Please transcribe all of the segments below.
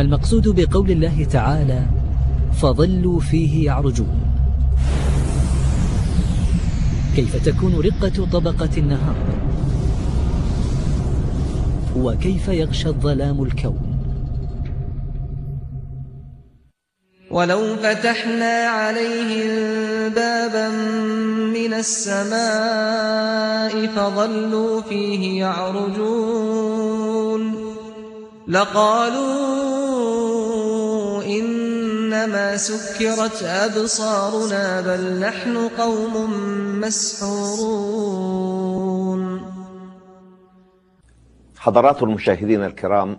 المقصود بقول الله تعالى فظلوا فيه يعرجون. كيف تكون رقة طبقة النهار؟ وكيف يغشى الظلام الكون؟ ولو فتحنا عليهم بابا من السماء فظلوا فيه يعرجون. لقالوا إنما سكرت أبصارنا بل نحن قوم مسحورون. حضرات المشاهدين الكرام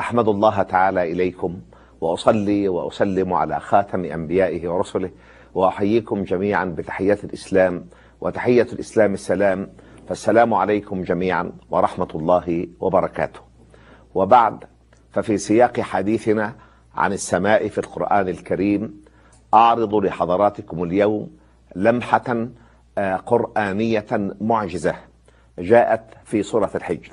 أحمد الله تعالى إليكم وأصلي وأسلم على خاتم أنبيائه ورسله وأحييكم جميعا بتحية الإسلام وتحية الإسلام السلام فالسلام عليكم جميعا ورحمة الله وبركاته. وبعد ففي سياق حديثنا عن السماء في القرآن الكريم أعرض لحضراتكم اليوم لمحة آه، قرآنية معجزة جاءت في سورة الحجر.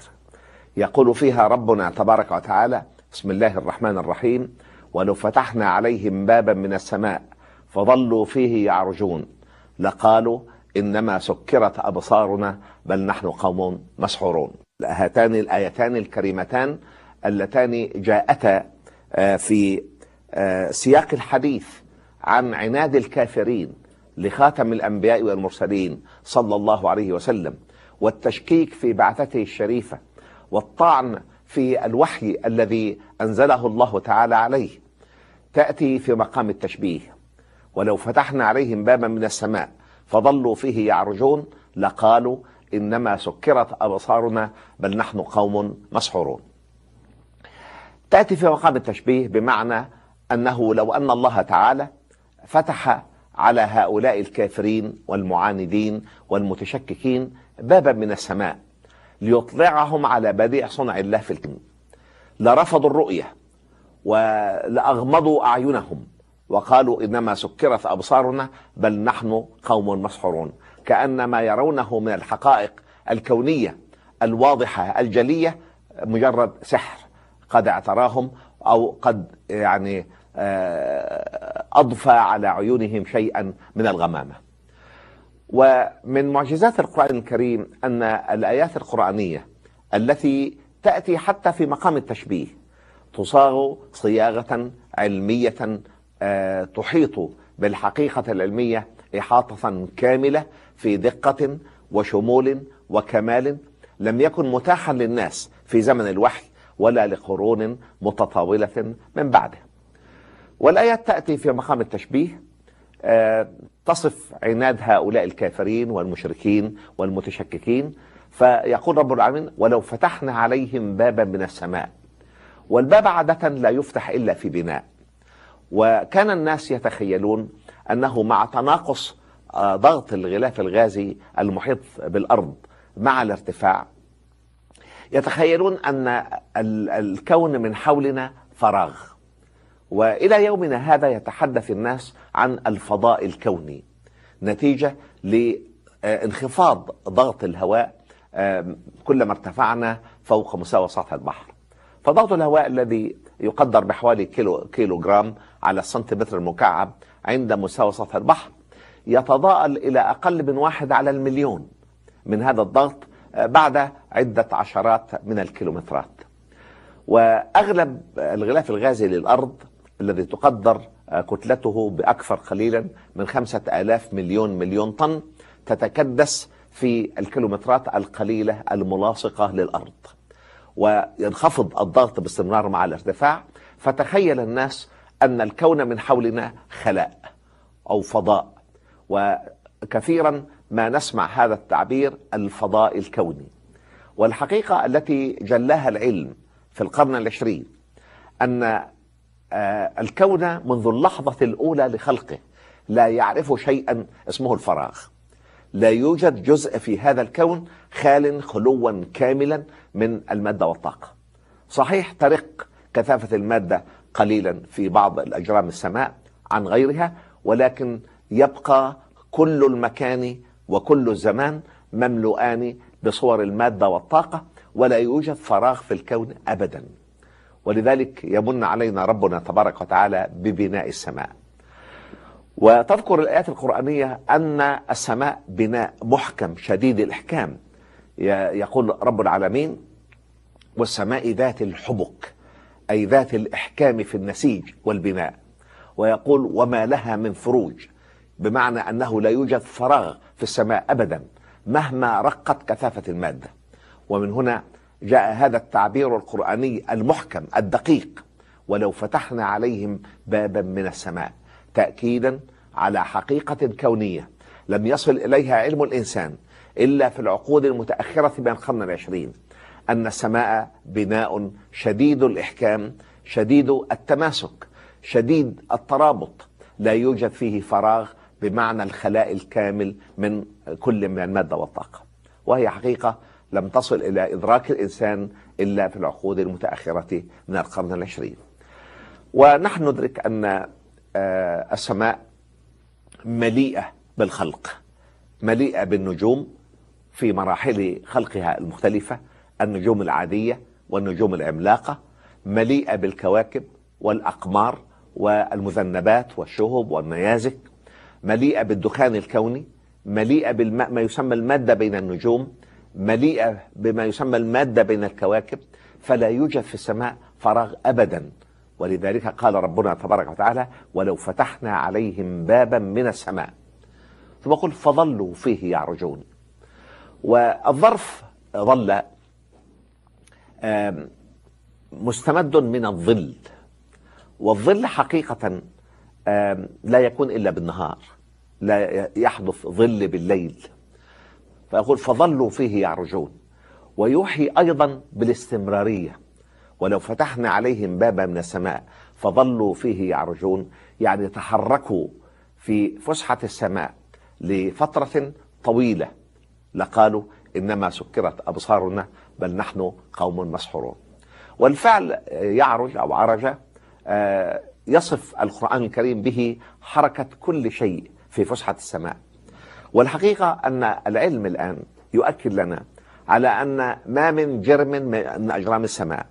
يقول فيها ربنا تبارك وتعالى بسم الله الرحمن الرحيم ولو فتحنا عليهم بابا من السماء فظلوا فيه يعرجون لقالوا إنما سكرت أبصارنا بل نحن قوم مسحورون هاتان الآيتان الكريمتان اللتان جاءتا في آه، سياق الحديث عن عناد الكافرين لخاتم الأنبياء والمرسلين صلى الله عليه وسلم والتشكيك في بعثته الشريفة والطعن في الوحي الذي أنزله الله تعالى عليه تأتي في مقام التشبيه. ولو فتحنا عليهم بابا من السماء فظلوا فيه يعرجون لقالوا إنما سكرت أبصارنا بل نحن قوم مسحورون. تأتي في مقام التشبيه بمعنى أنه لو أن الله تعالى فتح على هؤلاء الكافرين والمعاندين والمتشككين بابا من السماء ليطلعهم على بديع صنع الله في الكون لرفضوا الرؤية ولأغمضوا أعينهم وقالوا إنما سكرت أبصارنا بل نحن قوم مسحورون. كأن ما يرونه من الحقائق الكونية الواضحة الجلية مجرد سحر. قد اعتراهم أو قد يعني آه، أضفى على عيونهم شيئا من الغمامة. ومن معجزات القرآن الكريم أن الآيات القرآنية التي تأتي حتى في مقام التشبيه تصاغ صياغة علمية آه، تحيط بالحقيقة العلمية إحاطة كاملة في دقة وشمول وكمال لم يكن متاحا للناس في زمن الوحي. ولا لقرون متطاولة من بعده. والآيات تأتي في مقام التشبيه آه، تصف عناد هؤلاء الكافرين والمشركين والمتشككين فيقول رب العالمين ولو فتحنا عليهم بابا من السماء والباب عادة لا يفتح إلا في بناء وكان الناس يتخيلون أنه مع تناقص آه، ضغط الغلاف الغازي المحيط بالأرض مع الارتفاع يتخيلون أن ال- الكون من حولنا فراغ. وإلى يومنا هذا يتحدث الناس عن الفضاء الكوني. نتيجة لانخفاض ضغط الهواء كلما ارتفعنا فوق مستوى سطح البحر. فضغط الهواء الذي يقدر بحوالي كيلو كيلو جرام على السنتيمتر المكعب عند مستوى سطح البحر يتضاءل إلى أقل من واحد على المليون. من هذا الضغط بعد عدة عشرات من الكيلومترات. وأغلب الغلاف الغازي للأرض الذي تقدر كتلته بأكثر قليلا من خمسة آلاف مليون مليون طن تتكدس في الكيلومترات القليلة الملاصقة للأرض. وينخفض الضغط باستمرار مع الارتفاع. فتخيل الناس أن الكون من حولنا خلاء أو فضاء. وكثيرا ما نسمع هذا التعبير الفضاء الكوني. والحقيقة التي جلاها العلم في القرن العشرين أن آه، الكون منذ اللحظة الأولى لخلقه لا يعرف شيئا اسمه الفراغ. لا يوجد جزء في هذا الكون خال خلوا كاملا من المادة والطاقة. صحيح ترق كثافة المادة قليلا في بعض الأجرام السماء عن غيرها ولكن يبقى كل المكان وكل الزمان مملوءان بصور المادة والطاقة ولا يوجد فراغ في الكون أبدا. ولذلك يمن علينا ربنا تبارك وتعالى ببناء السماء. وتذكر الآيات القرآنية أن السماء بناء محكم شديد الإحكام. يقول رب العالمين والسماء ذات الحبك أي ذات الإحكام في النسيج والبناء. ويقول وما لها من فروج. بمعنى أنه لا يوجد فراغ في السماء أبدا مهما رقت كثافة المادة. ومن هنا جاء هذا التعبير القرآني المحكم الدقيق ولو فتحنا عليهم بابا من السماء تأكيدا على حقيقة كونية لم يصل إليها علم الإنسان إلا في العقود المتأخرة من القرن العشرين أن السماء بناء شديد الإحكام شديد التماسك شديد الترابط لا يوجد فيه فراغ بمعنى الخلاء الكامل من كل من المادة والطاقة. وهي حقيقة لم تصل إلى إدراك الإنسان إلا في العقود المتأخرة من القرن العشرين. ونحن ندرك أن آه، السماء مليئة بالخلق مليئة بالنجوم في مراحل خلقها المختلفة النجوم العادية والنجوم العملاقة مليئة بالكواكب والأقمار والمذنبات والشهب والنيازك مليئة بالدخان الكوني مليئة بالماء ما يسمى المادة بين النجوم مليئة بما يسمى المادة بين الكواكب فلا يوجد في السماء فراغ أبدا. ولذلك قال ربنا تبارك وتعالى ولو فتحنا عليهم بابا من السماء ثم قل فظلوا فيه يعرجون والظرف ظل مستمد من الظل. والظل حقيقة لا يكون إلا بالنهار لا يحدث ظل بالليل. فيقول فظلوا فيه يعرجون. ويوحي أيضا بالاستمرارية. ولو فتحنا عليهم بابا من السماء فظلوا فيه يعرجون. يعني تحركوا في فسحة السماء لفترة طويلة. لقالوا إنما سكرت أبصارنا بل نحن قوم مسحورون. والفعل يعرج أو عرج آه، يصف القرآن الكريم به حركة كل شيء في فسحة السماء. والحقيقة أن العلم الآن يؤكد لنا على أن ما من جرم من أجرام السماء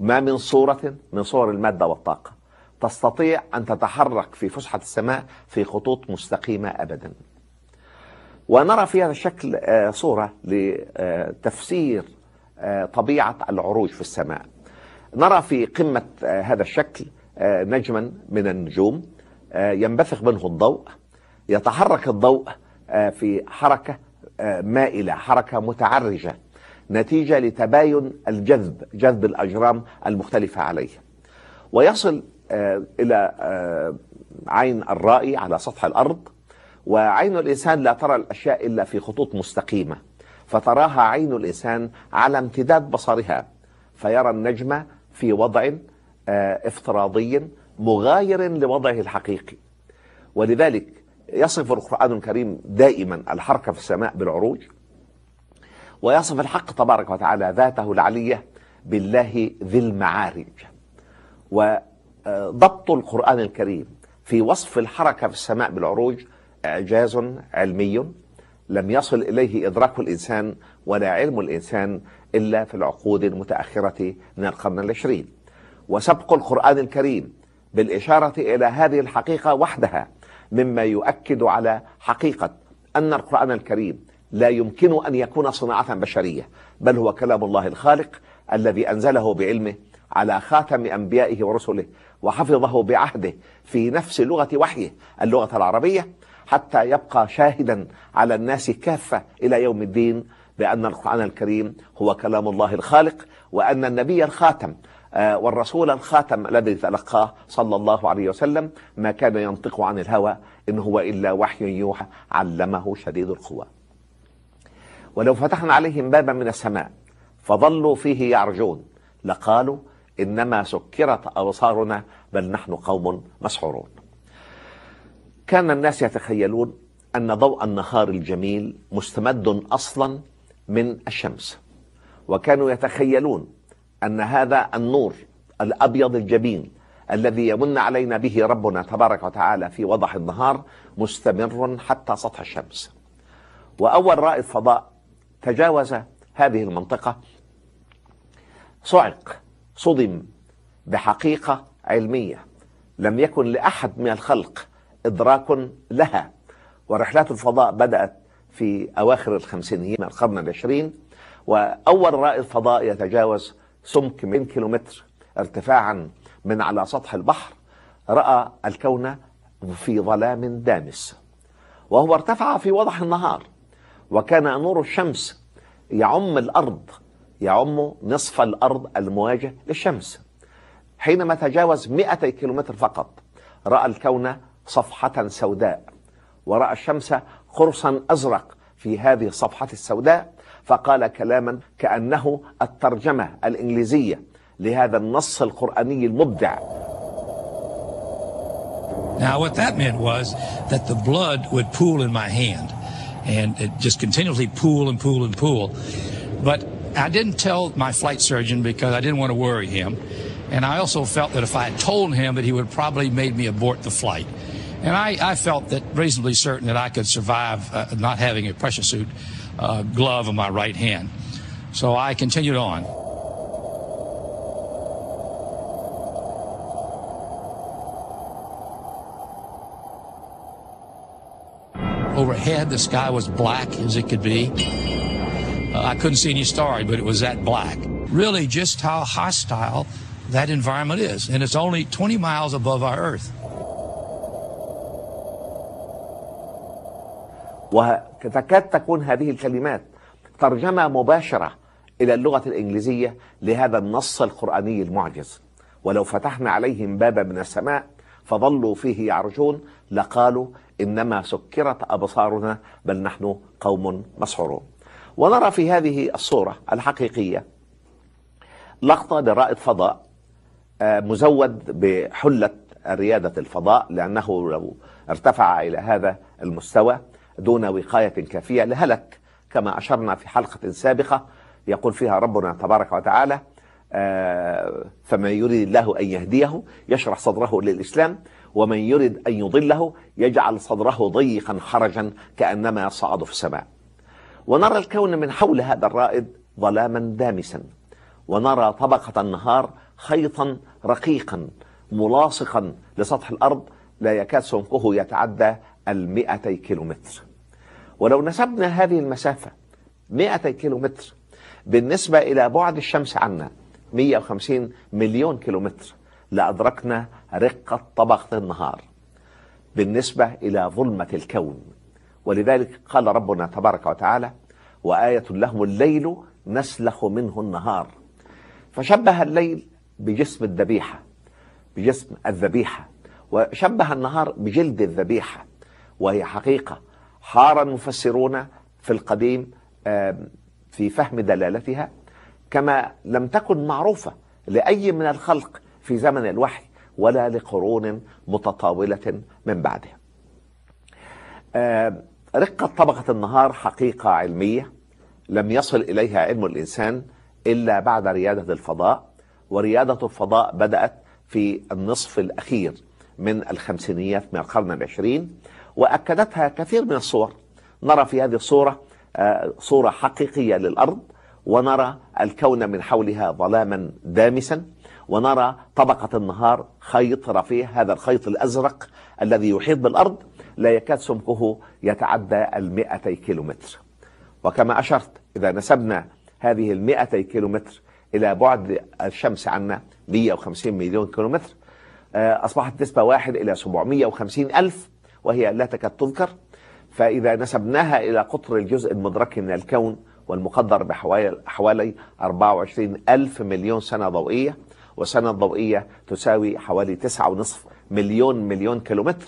ما من صورة من صور المادة والطاقة تستطيع أن تتحرك في فسحة السماء في خطوط مستقيمة أبدا. ونرى في هذا الشكل آه، صورة لتفسير آه، طبيعة العروج في السماء. نرى في قمة آه، هذا الشكل نجما من النجوم. ينبثق منه الضوء. يتحرك الضوء في حركة مائلة حركة متعرجة نتيجة لتباين الجذب جذب الأجرام المختلفة عليه. ويصل إلى عين الرائي على سطح الأرض. وعين الإنسان لا ترى الأشياء إلا في خطوط مستقيمة فتراها عين الإنسان على امتداد بصرها فيرى النجم في وضع آه، افتراضي مغاير لوضعه الحقيقي. ولذلك يصف القرآن الكريم دائما الحركة في السماء بالعروج ويصف الحق تبارك وتعالى ذاته العلية بالله ذي المعارج. وضبط القرآن الكريم في وصف الحركة في السماء بالعروج إعجاز علمي لم يصل إليه إدراك الإنسان ولا علم الإنسان إلا في العقود المتأخرة من القرن العشرين. وسبق القرآن الكريم بالإشارة إلى هذه الحقيقة وحدها مما يؤكد على حقيقة أن القرآن الكريم لا يمكن أن يكون صناعة بشرية بل هو كلام الله الخالق الذي أنزله بعلمه على خاتم أنبيائه ورسله وحفظه بعهده في نفس لغة وحيه اللغة العربية حتى يبقى شاهدا على الناس كافة إلى يوم الدين بأن القرآن الكريم هو كلام الله الخالق وأن النبي الخاتم والرسول الخاتم الذي تلقاه صلى الله عليه وسلم ما كان ينطق عن الهوى إن هو إلا وحي يوحى علمه شديد القوى. ولو فتحنا عليهم بابا من السماء فظلوا فيه يعرجون لقالوا إنما سكرت أبصارنا بل نحن قوم مسحورون. كان الناس يتخيلون أن ضوء النهار الجميل مستمد أصلا من الشمس وكانوا يتخيلون أن هذا النور الأبيض الجميل الذي يمن علينا به ربنا تبارك وتعالى في وضح النهار مستمر حتى سطح الشمس. وأول رائد فضاء تجاوز هذه المنطقة. صعق صدم بحقيقة علمية. لم يكن لأحد من الخلق إدراك لها. ورحلات الفضاء بدأت في أواخر الخمسينيين من القرن العشرين. وأول رائد فضاء يتجاوز سمك من كيلومتر ارتفاعا من على سطح البحر رأى الكون في ظلام دامس. وهو ارتفع في وضح النهار وكان نور الشمس يعم الأرض يعم نصف الأرض المواجه للشمس. حينما تجاوز 200 كيلومتر فقط رأى الكون صفحة سوداء ورأى الشمس قرصا أزرق في هذه الصفحة السوداء. فقال كلاما كأنه الترجمة الإنجليزية لهذا النص القرآني المبدع Now, what that meant was that the blood would pool in my hand, and it just continuously pool and pool and pool. But I didn't tell my flight surgeon because I didn't want to worry him. And I also felt that if I had told him that he would probably made me abort the flight. And I, I felt that reasonably certain that I could survive uh, not having a pressure suit uh, glove on my right hand. So I continued on. Overhead, the sky was black as it could be. Uh, I couldn't see any stars, but it was that black. Really, just how hostile that environment is. And it's only 20 miles above our Earth. وتكاد تكون هذه الكلمات ترجمة مباشرة إلى اللغة الإنجليزية لهذا النص القرآني المعجز. ولو فتحنا عليهم بابا من السماء فظلوا فيه يعرجون لقالوا إنما سكرت أبصارنا بل نحن قوم مسحورون. ونرى في هذه الصورة الحقيقية لقطة لرائد فضاء آه، مزود بحلة ريادة الفضاء لأنه لو ارتفع إلى هذا المستوى دون وقاية كافية لهلك كما أشرنا في حلقة سابقة يقول فيها ربنا تبارك وتعالى آه، فمن يريد الله أن يهديه يشرح صدره للإسلام ومن يرد أن يضله يجعل صدره ضيقا حرجا كأنما يصعد في السماء. ونرى الكون من حول هذا الرائد ظلاما دامسا ونرى طبقة النهار خيطا رقيقا ملاصقا لسطح الأرض لا يكاد سمكه يتعدى المئتي كيلومتر. ولو نسبنا هذه المسافة مئتي كيلومتر بالنسبة إلى بعد الشمس عنا 150 مليون كيلومتر لأدركنا رقة طبقة النهار بالنسبة إلى ظلمة الكون. ولذلك قال ربنا تبارك وتعالى وآية لهم الليل نسلخ منه النهار فشبه الليل بجسم الذبيحة بجسم الذبيحة وشبه النهار بجلد الذبيحة. وهي حقيقة. حار المفسرون في القديم في فهم دلالتها كما لم تكن معروفة لأي من الخلق في زمن الوحي ولا لقرون متطاولة من بعده رقة طبقة النهار حقيقة علمية لم يصل إليها علم الإنسان إلا بعد ريادة الفضاء وريادة الفضاء بدأت في النصف الأخير من الخمسينيات من القرن العشرين وأكدتها كثير من الصور. نرى في هذه الصورة آه، صورة حقيقية للأرض ونرى الكون من حولها ظلاما دامسا ونرى طبقة النهار خيط رفيع هذا الخيط الأزرق الذي يحيط بالأرض لا يكاد سمكه يتعدى المئتي كيلومتر. وكما أشرت إذا نسبنا هذه المئتي كيلومتر إلى بعد الشمس عنا 150 مليون كيلومتر آه، أصبحت نسبة واحد إلى 750 ألف وهي لا تكاد تذكر فإذا نسبناها إلى قطر الجزء المدرك من الكون والمقدر بحوالي 24 ألف مليون سنة ضوئية وسنة ضوئية تساوي حوالي 9.5 مليون مليون كيلومتر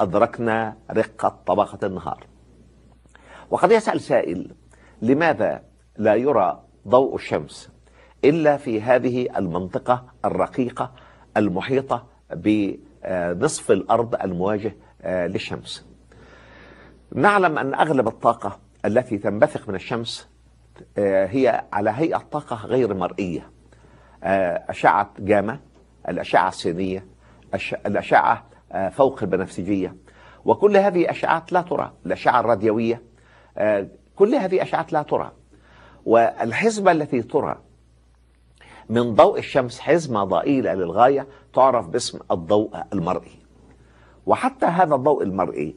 أدركنا رقة طبقة النهار. وقد يسأل سائل لماذا لا يرى ضوء الشمس إلا في هذه المنطقة الرقيقة المحيطة بنصف الأرض المواجه للشمس. نعلم أن أغلب الطاقة التي تنبثق من الشمس آه، هي على هيئة طاقة غير مرئية. آه، أشعة جاما الأشعة السينية الأشعة فوق البنفسجية. وكل هذه أشعات لا ترى. الأشعة الراديوية كل هذه أشعات لا ترى. والحسبة التي ترى من ضوء الشمس حزمة ضئيلة للغاية تعرف باسم الضوء المرئي. وحتى هذا الضوء المرئي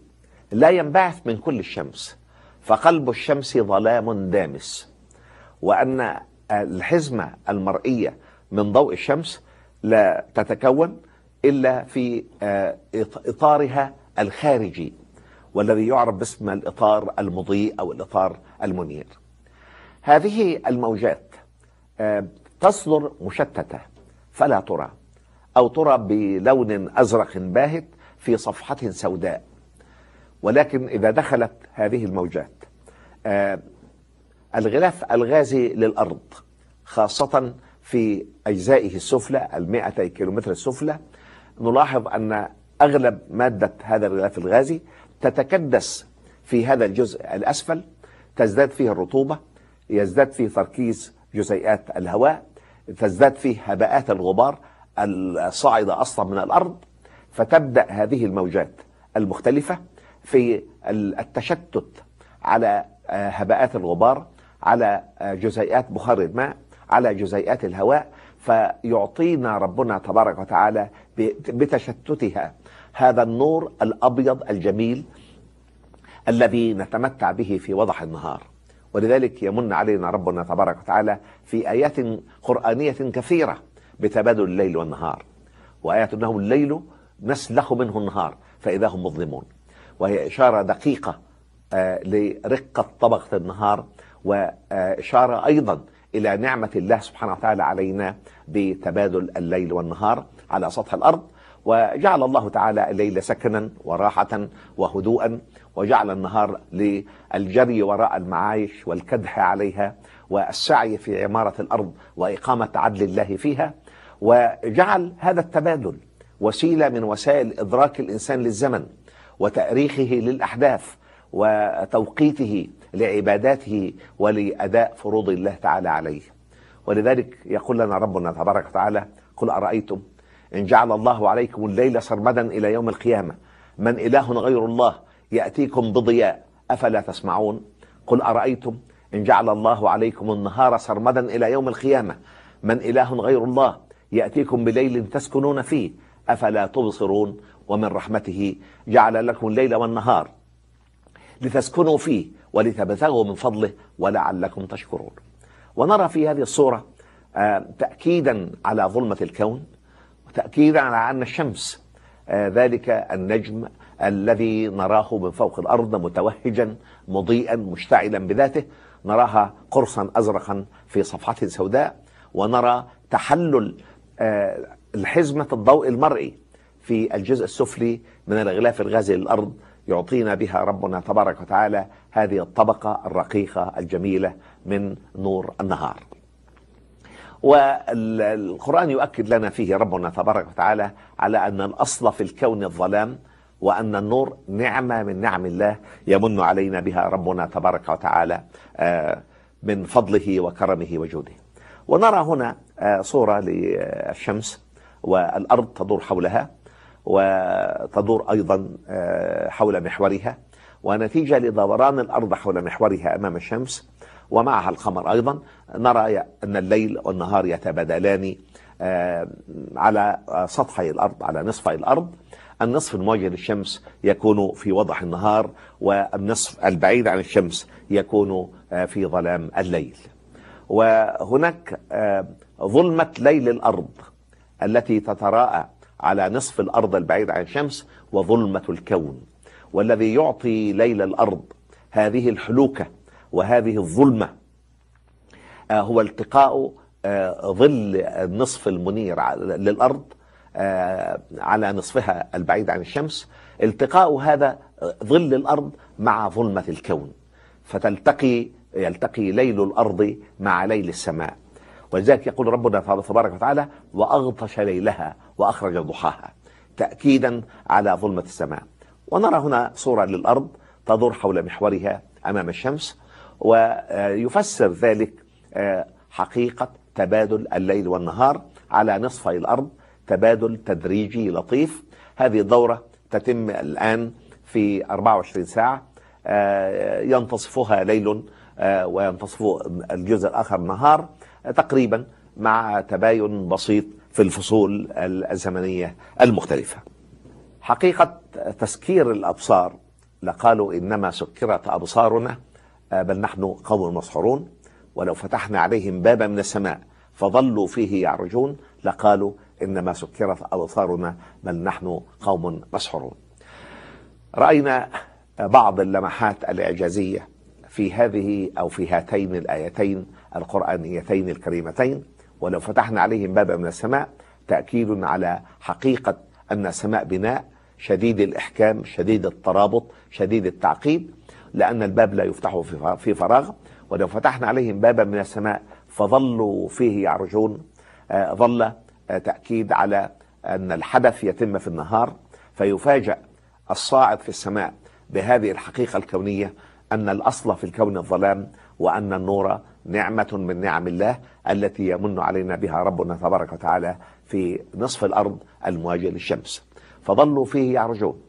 لا ينبعث من كل الشمس فقلب الشمس ظلام دامس. وأن الحزمة المرئية من ضوء الشمس لا تتكون إلا في آه، إطارها الخارجي والذي يعرف باسم الإطار المضيء أو الإطار المنير. هذه الموجات آه، تصدر مشتتة فلا ترى أو ترى بلون أزرق باهت في صفحة سوداء. ولكن إذا دخلت هذه الموجات آه، الغلاف الغازي للأرض خاصة في أجزائه السفلى المائتي كيلومتر السفلى نلاحظ أن أغلب مادة هذا الغلاف الغازي تتكدس في هذا الجزء الأسفل تزداد فيه الرطوبة يزداد فيه تركيز جزيئات الهواء تزداد فيه هباءات الغبار الصاعدة أصلا من الأرض فتبدأ هذه الموجات المختلفة في التشتت على آه، هباءات الغبار على آه، جزيئات بخار الماء على جزيئات الهواء فيعطينا ربنا تبارك وتعالى بتشتتها. هذا النور الأبيض الجميل الذي نتمتع به في وضح النهار. ولذلك يمن علينا ربنا تبارك وتعالى في آيات قرآنية كثيرة بتبادل الليل والنهار. وايات انه الليل نسلخ منه النهار فإذا هم مظلمون. وهي إشارة دقيقة آه، لرقة طبقة النهار واشاره أيضا إلى نعمة الله سبحانه وتعالى علينا بتبادل الليل والنهار على سطح الأرض. وجعل الله تعالى الليل سكنا وراحة وهدوءا وجعل النهار للجري وراء المعايش والكدح عليها والسعي في عمارة الأرض وإقامة عدل الله فيها. وجعل هذا التبادل وسيلة من وسائل إدراك الإنسان للزمن وتأريخه للأحداث وتوقيته لعباداته ولأداء فروض الله تعالى عليه. ولذلك يقول لنا ربنا تبارك وتعالى قل أرأيتم إن جعل الله عليكم الليل سرمدا إلى يوم القيامة؟ من إله غير الله يأتيكم بضياء أفلا تسمعون؟ قل أرأيتم إن جعل الله عليكم النهار سرمدا إلى يوم القيامة؟ من إله غير الله يأتيكم بليل تسكنون فيه؟ أفلا تبصرون ومن رحمته جعل لكم الليل والنهار لتسكنوا فيه ولتبتغوا من فضله ولعلكم تشكرون. ونرى في هذه الصورة آه، تأكيدا على ظلمة الكون وتأكيدا على أن الشمس آه، ذلك النجم الذي نراه من فوق الأرض متوهجا مضيئا مشتعلا بذاته نراها قرصا أزرقا في صفحة سوداء ونرى تحلل آه، الحزمة الضوء المرئي في الجزء السفلي من الغلاف الغازي للأرض يعطينا بها ربنا تبارك وتعالى هذه الطبقة الرقيقة الجميلة من نور النهار. والقرآن يؤكد لنا فيه ربنا تبارك وتعالى على أن الأصل في الكون الظلام وأن النور نعمة من نعم الله يمن علينا بها ربنا تبارك وتعالى آه، من فضله وكرمه وجوده. ونرى هنا آه، صورة للشمس. والأرض تدور حولها وتدور أيضا آه، حول محورها. ونتيجة لدوران الأرض حول محورها أمام الشمس ومعها القمر أيضا نرى أن الليل والنهار يتبادلان آه، على سطحي الأرض على نصفي الأرض. النصف الموجه للشمس يكون في وضح النهار والنصف البعيد عن الشمس يكون آه، في ظلام الليل. وهناك ظلمة ليل الأرض التي تتراءى على نصف الأرض البعيد عن الشمس وظلمة الكون والذي يعطي ليل الأرض هذه الحلوكة وهذه الظلمة آه، هو التقاء آه، ظل النصف المنير للأرض آه، على نصفها البعيد عن الشمس. التقاء هذا ظل الأرض مع ظلمة الكون فتلتقي يلتقي ليل الأرض مع ليل السماء. ولذلك يقول ربنا تبارك وتعالى وأغطش ليلها وأخرج ضحاها تأكيدا على ظلمة السماء. ونرى هنا صورة للأرض تدور حول محورها أمام الشمس ويفسر ذلك آه، حقيقة تبادل الليل والنهار على نصفي الأرض تبادل تدريجي لطيف. هذه الدورة تتم الآن في 24 ساعة آه، ينتصفها ليل آه، وينتصف الجزء الآخر نهار. تقريبا مع تباين بسيط في الفصول الزمنية المختلفة. حقيقة تسكير الأبصار لقالوا إنما سكرت أبصارنا بل نحن قوم مسحورون ولو فتحنا عليهم بابا من السماء فظلوا فيه يعرجون لقالوا إنما سكرت أبصارنا بل نحن قوم مسحورون. رأينا بعض اللمحات الإعجازية في هذه أو في هاتين الآيتين القرآنيتين الكريمتين ولو فتحنا عليهم بابا من السماء تأكيد على حقيقة أن السماء بناء شديد الإحكام شديد الترابط شديد التعقيد لأن الباب لا يفتح في فراغ. ولو فتحنا عليهم بابا من السماء فظلوا فيه يعرجون. آه، ظل آه، تأكيد على أن الحدث يتم في النهار. فيفاجأ الصاعد في السماء بهذه الحقيقة الكونية أن الأصل في الكون الظلام وأن النور نعمة من نعم الله التي يمن علينا بها ربنا تبارك وتعالى في نصف الأرض المواجه للشمس. فظلوا فيه يعرجون.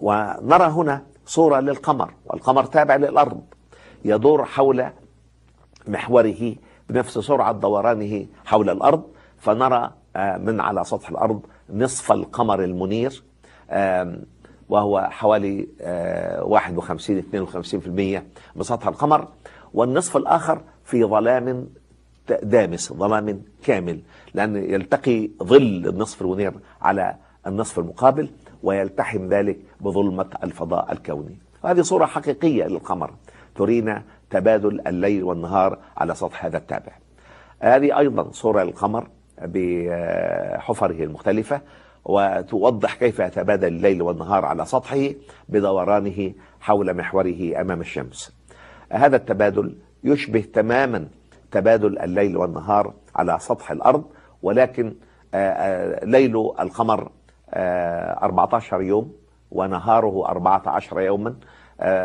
ونرى هنا صورة للقمر والقمر تابع للأرض. يدور حول محوره بنفس سرعة دورانه حول الأرض. فنرى آه، من على سطح الأرض نصف القمر المنير وهو حوالي 51 52% من سطح القمر. والنصف الآخر في ظلام دامس ظلام كامل لأن يلتقي ظل النصف المنير على النصف المقابل ويلتحم ذلك بظلمة الفضاء الكوني. وهذه صورة حقيقية للقمر ترينا تبادل الليل والنهار على سطح هذا التابع. هذه أيضا صورة للقمر بحفره المختلفة وتوضح كيف يتبادل الليل والنهار على سطحه بدورانه حول محوره أمام الشمس. هذا التبادل يشبه تماما تبادل الليل والنهار على سطح الأرض ولكن آه، آه، ليل القمر 14 آه، يوم ونهاره 14 يوما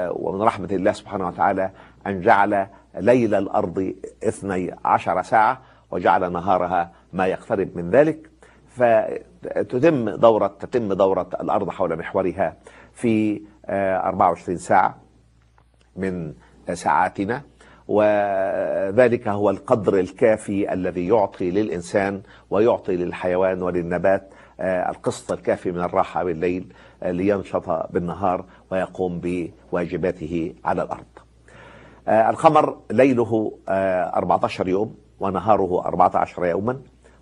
ومن رحمة الله سبحانه وتعالى أن جعل ليل الأرض 12 ساعة وجعل نهارها ما يقترب من ذلك. فتتم دورة تتم دورة الأرض حول محورها في 24 ساعة من ساعاتنا. وذلك هو القدر الكافي الذي يعطي للإنسان ويعطي للحيوان وللنبات آه، القسط الكافي من الراحة بالليل آه، لينشط بالنهار ويقوم بواجباته على الأرض. آه، القمر ليله 14 يوم ونهاره 14 يوما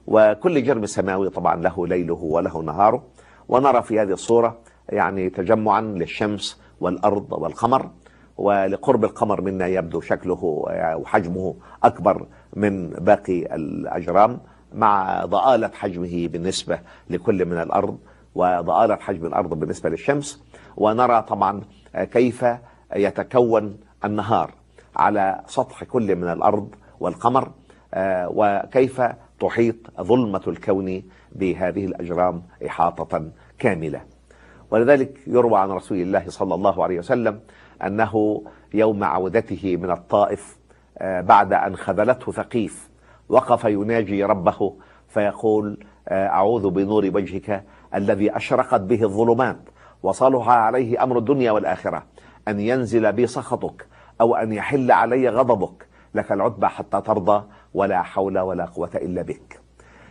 وكل جرم سماوي طبعا له ليله وله نهاره. ونرى في هذه الصورة يعني تجمعا للشمس والأرض والقمر ولقرب القمر منا يبدو شكله وحجمه أكبر من باقي الأجرام مع ضآلة حجمه بالنسبة لكل من الأرض وضآلة حجم الأرض بالنسبة للشمس. ونرى طبعا كيف يتكون النهار على سطح كل من الأرض والقمر وكيف تحيط ظلمة الكون بهذه الأجرام إحاطة كاملة. ولذلك يروى عن رسول الله صلى الله عليه وسلم أنه يوم عودته من الطائف آه، بعد أن خذلته ثقيف وقف يناجي ربه فيقول آه، أعوذ بنور وجهك الذي أشرقت به الظلمات وصلح عليه أمر الدنيا والآخرة أن ينزل بي سخطك أو أن يحل علي غضبك لك العتبى حتى ترضى ولا حول ولا قوة إلا بك.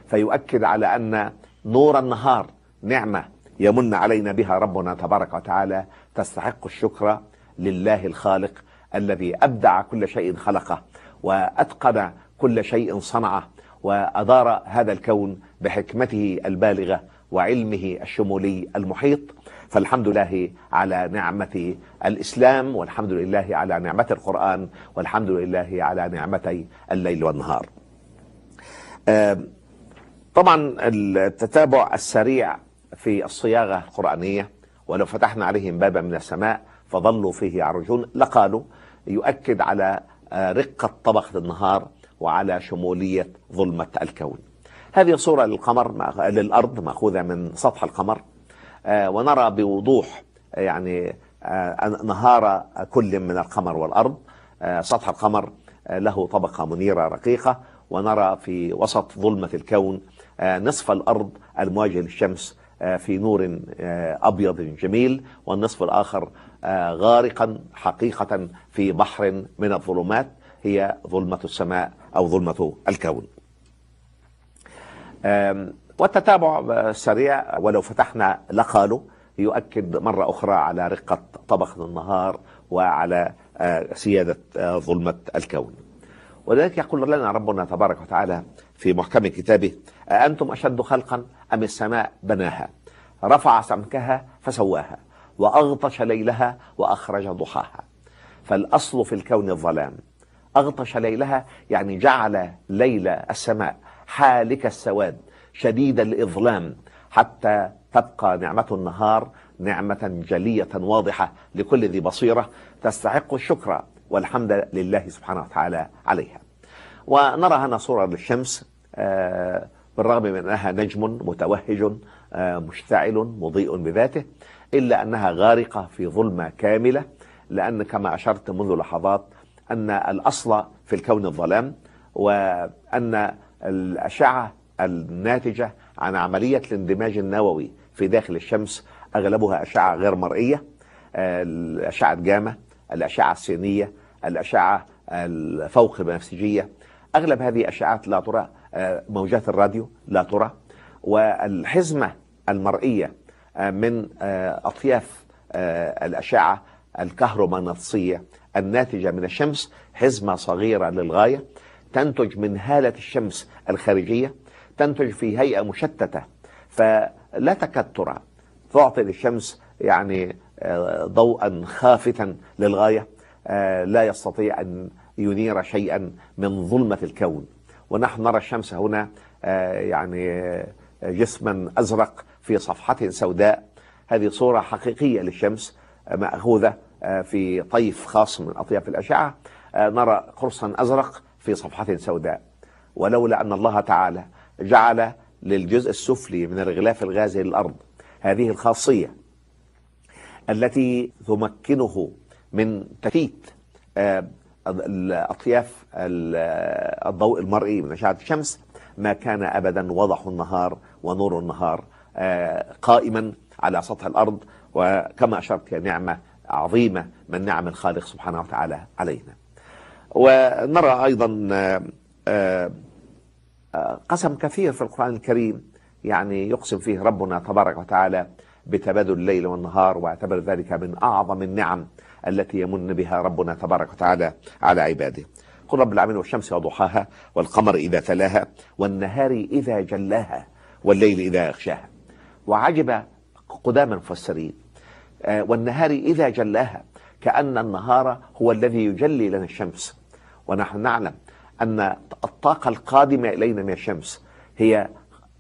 فيؤكد على أن نور النهار نعمة يمن علينا بها ربنا تبارك وتعالى تستحق الشكر لله الخالق الذي أبدع كل شيء خلقه وأتقن كل شيء صنعه وأدار هذا الكون بحكمته البالغة وعلمه الشمولي المحيط. فالحمد لله على نعمة الإسلام والحمد لله على نعمة القرآن والحمد لله على نعمتي الليل والنهار. طبعا التتابع السريع في الصياغة القرآنية ولو فتحنا عليهم بابا من السماء فظلوا فيه يعرجون. لقالوا يؤكد على آه، رقة طبقة النهار وعلى شمولية ظلمة الكون. هذه صورة للقمر للأرض مأخوذة من سطح القمر. آه، ونرى بوضوح يعني آه، نهار كل من القمر والأرض. سطح القمر له طبقة منيرة رقيقة. ونرى في وسط ظلمة الكون نصف الأرض المواجه للشمس في نور أبيض جميل. والنصف الآخر غارقا حقيقة في بحر من الظلمات هي ظلمة السماء أو ظلمة الكون. والتتابع السريع ولو فتحنا لقالوا يؤكد مرة أخرى على رقة طبق النهار وعلى آه، سيادة آه، ظلمة الكون. ولذلك يقول لنا ربنا تبارك وتعالى في محكم كتابه أأنتم أشد خلقا أم السماء بناها؟ رفع سمكها فسواها. وأغطش ليلها وأخرج ضحاها. فالأصل في الكون الظلام. أغطش ليلها يعني جعل ليل السماء حالك السواد شديد الإظلام حتى تبقى نعمة النهار نعمة جلية واضحة لكل ذي بصيرة تستحق الشكر والحمد لله سبحانه وتعالى عليها. ونرى هنا صورة للشمس آه، بالرغم من أنها نجم متوهج آه، مشتعل مضيء بذاته إلا أنها غارقة في ظلمة كاملة لأن كما أشرت منذ لحظات أن الأصل في الكون الظلام وأن الأشعة الناتجة عن عملية الاندماج النووي في داخل الشمس أغلبها أشعة غير مرئية الأشعة الجامة الأشعة السينية الأشعة الفوق بنفسجية أغلب هذه الأشعات لا ترى آه، موجات الراديو لا ترى والحزمة المرئية من آه، أطياف آه، الأشعة الكهرومغناطيسية الناتجة من الشمس حزمة صغيرة للغاية تنتج من هالة الشمس الخارجية تنتج في هيئة مشتتة فلا تكاد تعطي للشمس يعني آه، ضوءا خافتا للغاية آه، لا يستطيع أن ينير شيئا من ظلمة الكون. ونحن نرى الشمس هنا آه، يعني آه، جسما أزرق في صفحة سوداء. هذه صورة حقيقية للشمس آه، مأخوذة آه، في طيف خاص من أطياف الأشعة. آه، نرى قرصا أزرق في صفحة سوداء. ولولا أن الله تعالى جعل للجزء السفلي من الغلاف الغازي للأرض هذه الخاصية التي تمكنه من تفتيت آه، الأطياف ال- الضوء المرئي من أشعة الشمس ما كان أبدا وضح النهار ونور النهار. قائما على سطح الأرض وكما أشرت نعمة عظيمة من نعم الخالق سبحانه وتعالى علينا. ونرى أيضا آه، آه، قسم كثير في القرآن الكريم يعني يقسم فيه ربنا تبارك وتعالى بتبادل الليل والنهار واعتبر ذلك من أعظم النعم التي يمن بها ربنا تبارك وتعالى على عباده. قل رب العالمين والشمس وضحاها والقمر إذا تلاها والنهار إذا جلاها والليل إذا يغشاها وعجب قدام المفسرين. آه، والنهار إذا جلاها كأن النهار هو الذي يجلي لنا الشمس. ونحن نعلم أن الطاقة القادمة إلينا من الشمس هي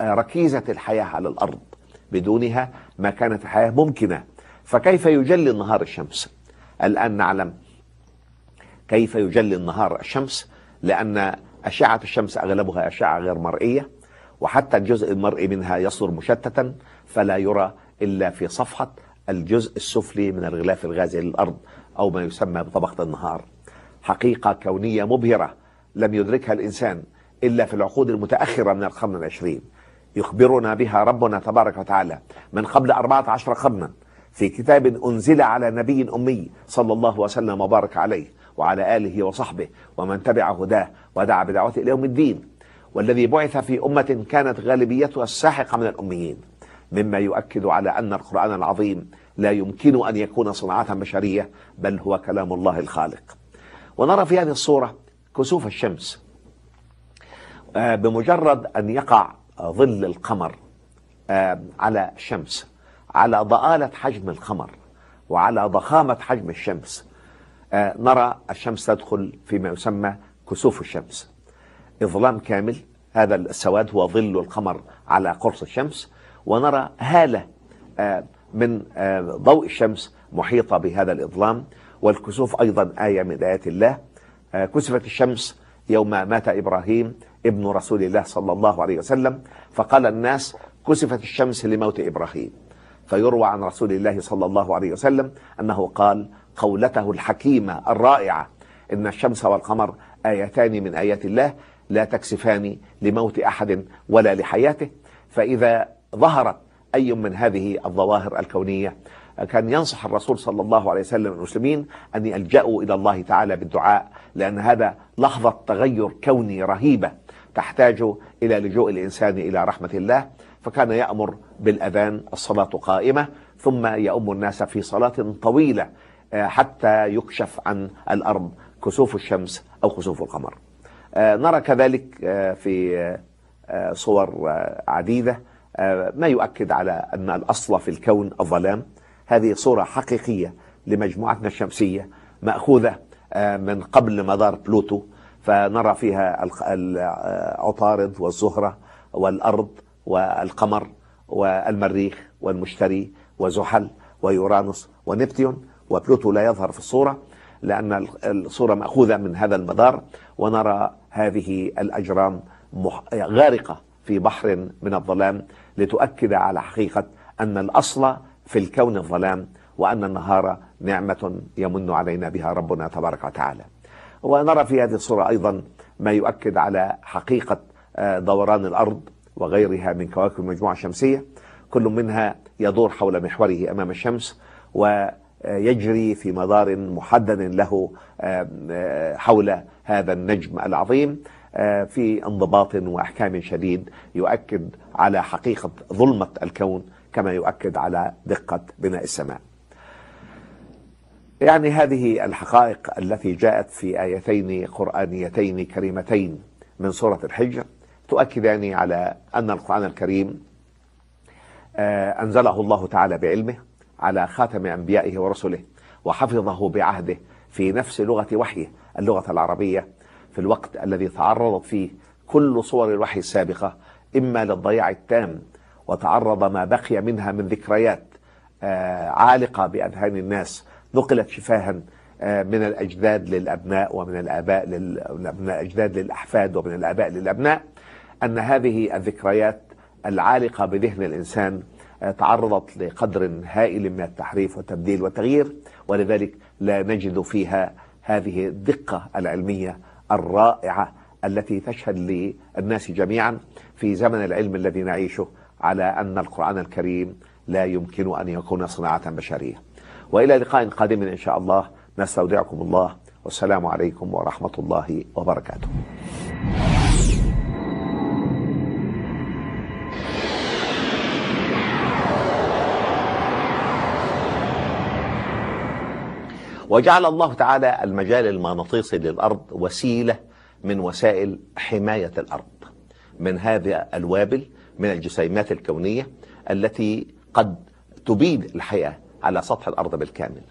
آه، ركيزة الحياة على الأرض. بدونها ما كانت الحياة ممكنة. فكيف يجلي النهار الشمس؟ الآن نعلم كيف يجلي النهار الشمس لأن أشعة الشمس أغلبها أشعة غير مرئية وحتى الجزء المرئي منها يصدر مشتتا. فلا يرى إلا في صفحة الجزء السفلي من الغلاف الغازي للأرض أو ما يسمى بطبقة النهار. حقيقة كونية مبهرة لم يدركها الإنسان إلا في العقود المتأخرة من القرن العشرين. يخبرنا بها ربنا تبارك وتعالى من قبل أربعة عشر قرنا في كتاب أنزل على نبي أمي صلى الله وسلم وبارك عليه وعلى آله وصحبه ومن تبع هداه ودعا بدعوته إلى يوم الدين. والذي بعث في أمة كانت غالبيتها الساحقة من الأميين. مما يؤكد على أن القرآن العظيم لا يمكن أن يكون صناعة بشرية بل هو كلام الله الخالق. ونرى في هذه الصورة كسوف الشمس. آه، بمجرد أن يقع ظل القمر آه، على الشمس على ضآلة حجم القمر وعلى ضخامة حجم الشمس آه، نرى الشمس تدخل فيما يسمى كسوف الشمس. إظلام كامل هذا السواد هو ظل القمر على قرص الشمس ونرى هالة آه، من آه، ضوء الشمس محيطة بهذا الإظلام والكسوف أيضا آية من آيات الله آه، كسفت الشمس يوم مات إبراهيم ابن رسول الله صلى الله عليه وسلم فقال الناس كسفت الشمس لموت إبراهيم. فيروى عن رسول الله صلى الله عليه وسلم أنه قال قولته الحكيمة الرائعة إن الشمس والقمر آيتان من آيات الله لا تكسفان لموت أحد ولا لحياته فإذا ظهرت أي من هذه الظواهر الكونية. كان ينصح الرسول صلى الله عليه وسلم المسلمين أن يلجأوا إلى الله تعالى بالدعاء لأن هذا لحظة تغير كوني رهيبة تحتاج إلى لجوء الإنسان إلى رحمة الله. فكان يأمر بالأذان الصلاة قائمة ثم يؤم الناس في صلاة طويلة آه، حتى يكشف عن الأرض كسوف الشمس أو كسوف القمر. آه، نرى كذلك آه، في صور عديدة ما يؤكد على أن الأصل في الكون الظلام. هذه صورة حقيقية لمجموعتنا الشمسية مأخوذة من قبل مدار بلوتو. فنرى فيها العطارد والزهرة والأرض والقمر والمريخ والمشتري وزحل ويورانوس ونبتون. وبلوتو لا يظهر في الصورة لأن الصورة مأخوذة من هذا المدار. ونرى هذه الأجرام غارقة في بحر من الظلام. لتؤكد على حقيقة أن الأصل في الكون الظلام وأن النهار نعمة يمن علينا بها ربنا تبارك وتعالى. ونرى في هذه الصورة أيضا ما يؤكد على حقيقة آه، دوران الأرض وغيرها من كواكب المجموعة الشمسية. كل منها يدور حول محوره أمام الشمس ويجري في مدار محدد له آه، آه، حول هذا النجم العظيم. في انضباط واحكام شديد يؤكد على حقيقة ظلمة الكون كما يؤكد على دقة بناء السماء. يعني هذه الحقائق التي جاءت في آيتين قرآنيتين كريمتين من سورة الحجر تؤكدان على أن القرآن الكريم آه، أنزله الله تعالى بعلمه على خاتم أنبيائه ورسله وحفظه بعهده في نفس لغة وحيه اللغة العربية في الوقت الذي تعرضت فيه كل صور الوحي السابقة إما للضياع التام وتعرض ما بقي منها من ذكريات آه، عالقة بأذهان الناس نقلت شفاها آه، من الأجداد للأبناء ومن الآباء لل... من الأجداد للأحفاد ومن الآباء للأبناء أن هذه الذكريات العالقة بذهن الإنسان آه، تعرضت لقدر هائل من التحريف والتبديل والتغيير ولذلك لا نجد فيها هذه الدقة العلمية الرائعة التي تشهد للناس جميعا في زمن العلم الذي نعيشه على أن القرآن الكريم لا يمكن أن يكون صناعة بشرية. وإلى لقاء قادم إن شاء الله. نستودعكم الله. والسلام عليكم ورحمة الله وبركاته. وجعل الله تعالى المجال المغناطيسي للأرض وسيلة من وسائل حماية الأرض. من هذا الوابل من الجسيمات الكونية التي قد تبيد الحياة على سطح الأرض بالكامل.